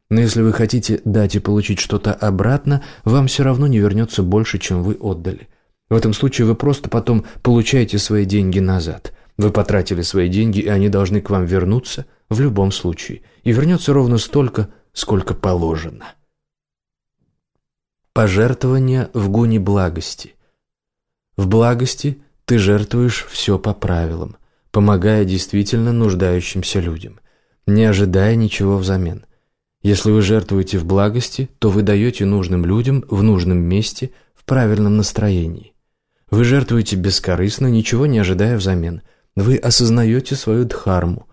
Но если вы хотите дать и получить что-то обратно, вам все равно не вернется больше, чем вы отдали. В этом случае вы просто потом получаете свои деньги назад. Вы потратили свои деньги, и они должны к вам вернуться в любом случае. И вернется ровно столько, сколько положено. Пожертвование в гуне благости. В благости ты жертвуешь все по правилам, помогая действительно нуждающимся людям, не ожидая ничего взамен. Если вы жертвуете в благости, то вы даете нужным людям в нужном месте в правильном настроении. Вы жертвуете бескорыстно, ничего не ожидая взамен. Вы осознаете свою дхарму.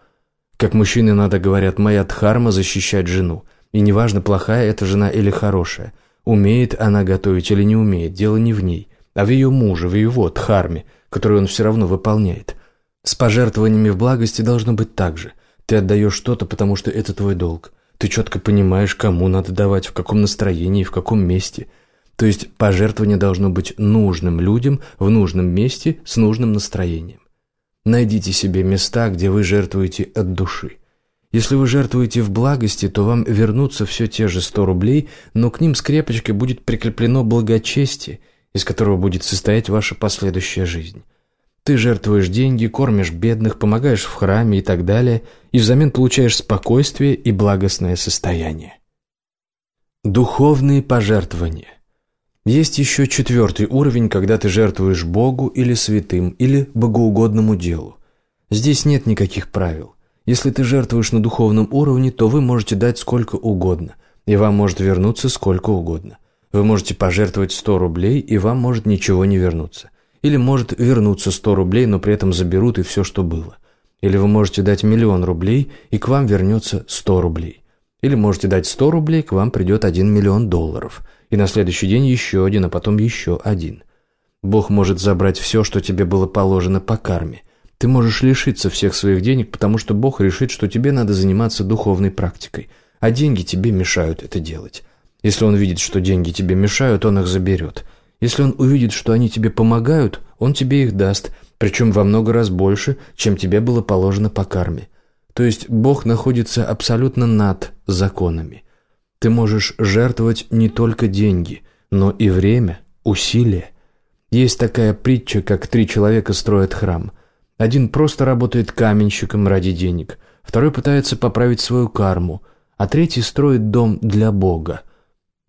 Как мужчины надо говорят, моя дхарма защищать жену. И неважно, плохая эта жена или хорошая. Умеет она готовить или не умеет, дело не в ней, а в ее муже, в его дхарме, которую он все равно выполняет. С пожертвованиями в благости должно быть так же. Ты отдаешь что-то, потому что это твой долг. Ты четко понимаешь, кому надо давать, в каком настроении, в каком месте – то есть пожертвование должно быть нужным людям в нужном месте с нужным настроением. Найдите себе места, где вы жертвуете от души. Если вы жертвуете в благости, то вам вернутся все те же 100 рублей, но к ним скрепочкой будет прикреплено благочестие, из которого будет состоять ваша последующая жизнь. Ты жертвуешь деньги, кормишь бедных, помогаешь в храме и так далее, и взамен получаешь спокойствие и благостное состояние. Духовные пожертвования – есть еще четвертый уровень, когда ты жертвуешь Богу или святым, или богоугодному делу. Здесь нет никаких правил. Если ты жертвуешь на духовном уровне, то вы можете дать сколько угодно, и вам может вернуться сколько угодно. Вы можете пожертвовать 100 рублей, и вам может ничего не вернуться. Или может вернуться 100 рублей, но при этом заберут и все, что было. Или вы можете дать миллион рублей, и к вам вернется 100 рублей. Или можете дать 100 рублей, к вам придет 1 миллион долларов – и на следующий день еще один, а потом еще один. Бог может забрать все, что тебе было положено по карме. Ты можешь лишиться всех своих денег, потому что Бог решит, что тебе надо заниматься духовной практикой, а деньги тебе мешают это делать. Если Он видит, что деньги тебе мешают, Он их заберет. Если Он увидит, что они тебе помогают, Он тебе их даст, причем во много раз больше, чем тебе было положено по карме. То есть Бог находится абсолютно над законами. Ты можешь жертвовать не только деньги, но и время, усилия. Есть такая притча, как три человека строят храм. Один просто работает каменщиком ради денег, второй пытается поправить свою карму, а третий строит дом для Бога.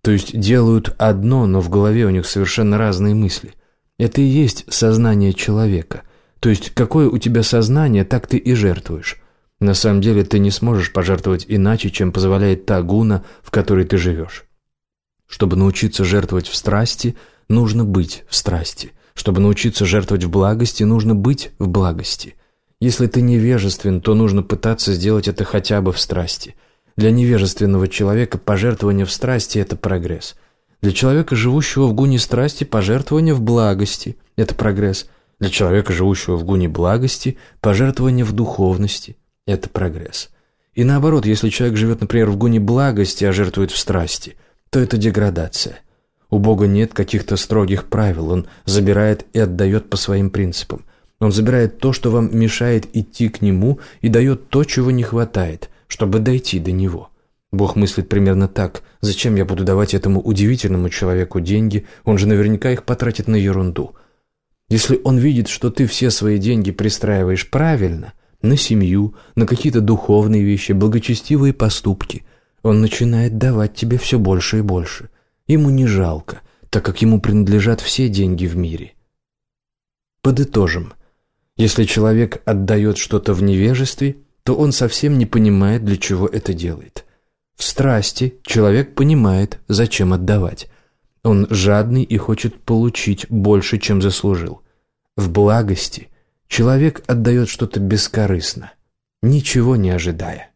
То есть делают одно, но в голове у них совершенно разные мысли. Это и есть сознание человека. То есть какое у тебя сознание, так ты и жертвуешь. На самом деле ты не сможешь пожертвовать иначе, чем позволяет та гуна, в которой ты живешь. Чтобы научиться жертвовать в страсти, нужно быть в страсти. Чтобы научиться жертвовать в благости, нужно быть в благости. Если ты невежествен, то нужно пытаться сделать это хотя бы в страсти. Для невежественного человека пожертвование в страсти – это прогресс. Для человека, живущего в гуне страсти, пожертвование в благости – это прогресс. Для человека, живущего в гуне благости, пожертвование в духовности – это прогресс. И наоборот, если человек живет, например, в гуне благости, а жертвует в страсти, то это деградация. У Бога нет каких-то строгих правил, Он забирает и отдает по своим принципам. Он забирает то, что вам мешает идти к Нему, и дает то, чего не хватает, чтобы дойти до Него. Бог мыслит примерно так. Зачем я буду давать этому удивительному человеку деньги? Он же наверняка их потратит на ерунду. Если он видит, что ты все свои деньги пристраиваешь правильно – на семью, на какие-то духовные вещи, благочестивые поступки. Он начинает давать тебе все больше и больше. Ему не жалко, так как ему принадлежат все деньги в мире. Подытожим. Если человек отдает что-то в невежестве, то он совсем не понимает, для чего это делает. В страсти человек понимает, зачем отдавать. Он жадный и хочет получить больше, чем заслужил. В благости – Человек отдает что-то бескорыстно, ничего не ожидая.